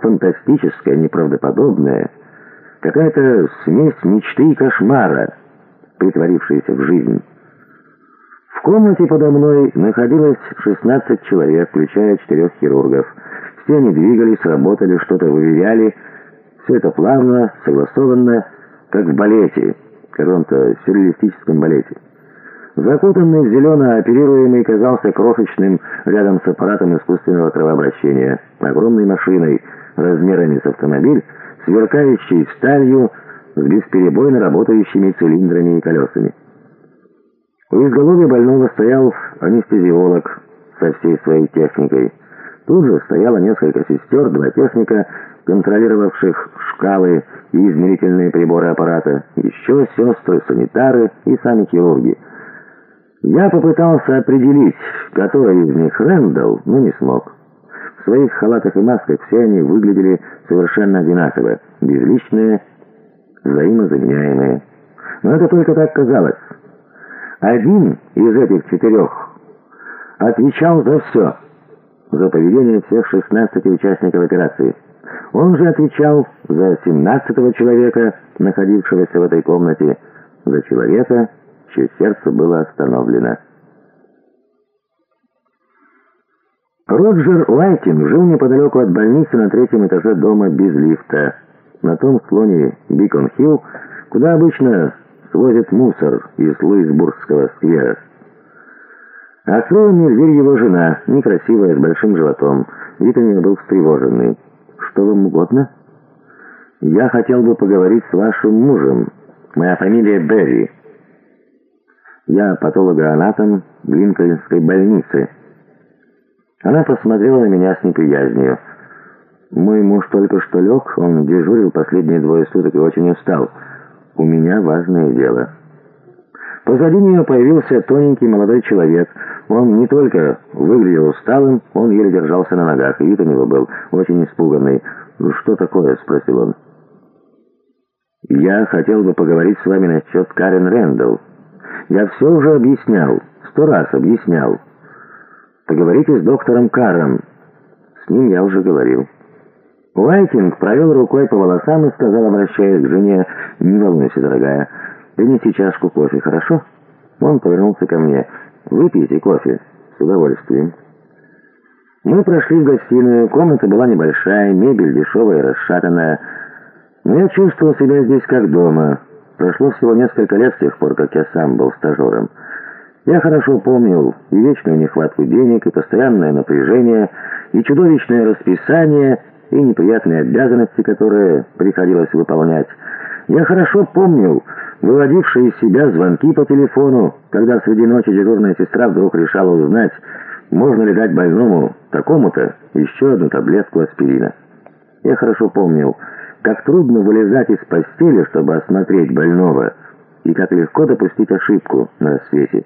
фантастическое, неправдоподобное, какая-то смесь мечты и кошмара, притворившаяся в жизнь. В комнате подо мной находилось 16 человек, включая четырех хирургов. Все они двигались, работали, что-то выверяли. Все это плавно, согласованно, как в балете, каком-то сюрреалистическом балете. Закутанный в зеленое оперируемый казался крошечным рядом с аппаратом искусственного кровообращения, огромной машиной, размерами с автомобиль, сверкающей сталью, с бесперебойно работающими цилиндрами и колесами. У изголовья больного стоял анестезиолог со всей своей техникой. Тут же стояло несколько сестер, два техника, контролировавших шкалы и измерительные приборы аппарата, еще сестры, санитары и сами хирурги. Я попытался определить, который из них Рэндалл, но не смог. Своих халатах и масках все они выглядели совершенно одинаково, безличные, взаимозаменяемые. Но это только так казалось. Один из этих четырех отвечал за все, за поведение всех 16 участников операции. Он же отвечал за 17 человека, находившегося в этой комнате, за человека, чье сердце было остановлено. Роджер Уайтин жил неподалеку от больницы на третьем этаже дома без лифта, на том склоне Бикон-Хилл, куда обычно свозят мусор из Луисбургского сквера. Открыла мне дверь его жена, некрасивая, с большим животом. Вид у нее был встревоженный. «Что вам угодно?» «Я хотел бы поговорить с вашим мужем. Моя фамилия Берри. Я патологоанатом в Линкольнской больнице». Она посмотрела на меня с неприязнью. «Мой муж только что лег, он дежурил последние двое суток и очень устал. У меня важное дело». Позади нее появился тоненький молодой человек. Он не только выглядел усталым, он еле держался на ногах, и вид у него был очень испуганный. «Ну что такое?» — спросил он. «Я хотел бы поговорить с вами насчет Карен Рэндалл. Я все уже объяснял, сто раз объяснял». Поговорите с доктором Каром. С ним я уже говорил. Уайтинг провел рукой по волосам и сказал, обращаясь к жене, «Не волнуйся, дорогая, принеси чашку кофе, хорошо?» Он повернулся ко мне. «Выпейте кофе. С удовольствием». Мы прошли в гостиную. Комната была небольшая, мебель дешевая и расшатанная. Но я чувствовал себя здесь как дома. Прошло всего несколько лет с тех пор, как я сам был стажером. Я хорошо помнил и вечную нехватку денег, и постоянное напряжение, и чудовищное расписание, и неприятные обязанности, которые приходилось выполнять. Я хорошо помнил выводившие из себя звонки по телефону, когда среди ночи дежурная сестра вдруг решала узнать, можно ли дать больному такому-то еще одну таблетку аспирина. Я хорошо помнил, как трудно вылезать из постели, чтобы осмотреть больного, и как легко допустить ошибку на рассвете.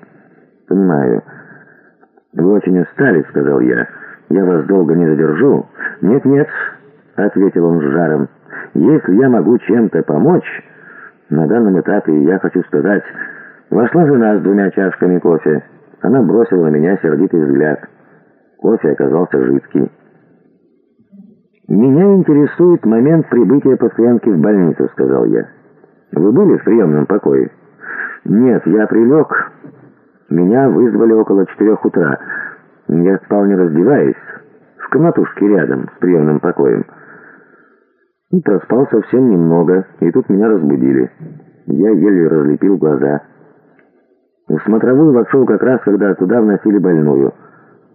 «Понимаю. Вы очень устали», — сказал я. «Я вас долго не задержу». «Нет-нет», — ответил он с жаром. «Если я могу чем-то помочь, на данном этапе я хочу сказать...» Вошла жена с двумя чашками кофе. Она бросила на меня сердитый взгляд. Кофе оказался жидкий. «Меня интересует момент прибытия пациентки в больницу», — сказал я. «Вы были в приемном покое?» «Нет, я прилег, меня вызвали около четырех утра. Я спал не раздеваясь, в комнатушке рядом с приемным покоем. И проспал совсем немного, и тут меня разбудили. Я еле разлепил глаза. В смотровую вошел как раз, когда туда вносили больную.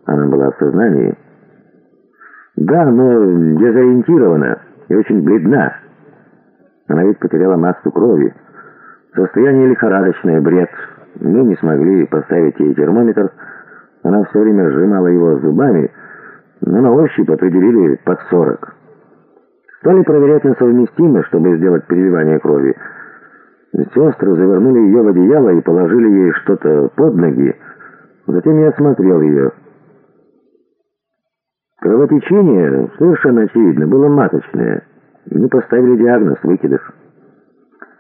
Она была в сознании. Да, но дезориентирована и очень бледна. Она ведь потеряла массу крови. Состояние лихорадочное, бред. Мы не смогли поставить ей термометр. Она все время сжимала его зубами, но на ощупь определили под 40. Стали проверять на совместимость, чтобы сделать переливание крови. Сестры завернули ее в одеяло и положили ей что-то под ноги. Затем я осмотрел ее. Кровотечение, совершенно очевидно, было маточное. Мы поставили диагноз выкидыш.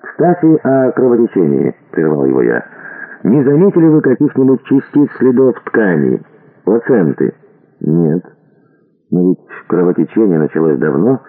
«Кстати, о кровотечении», — прервал его я. Не заметили вы каких-нибудь частиц следов ткани? Плаценты? Нет. Но ведь кровотечение началось давно,